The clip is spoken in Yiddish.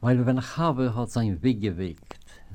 weil wenn ich habe hat sein Weg gewegt.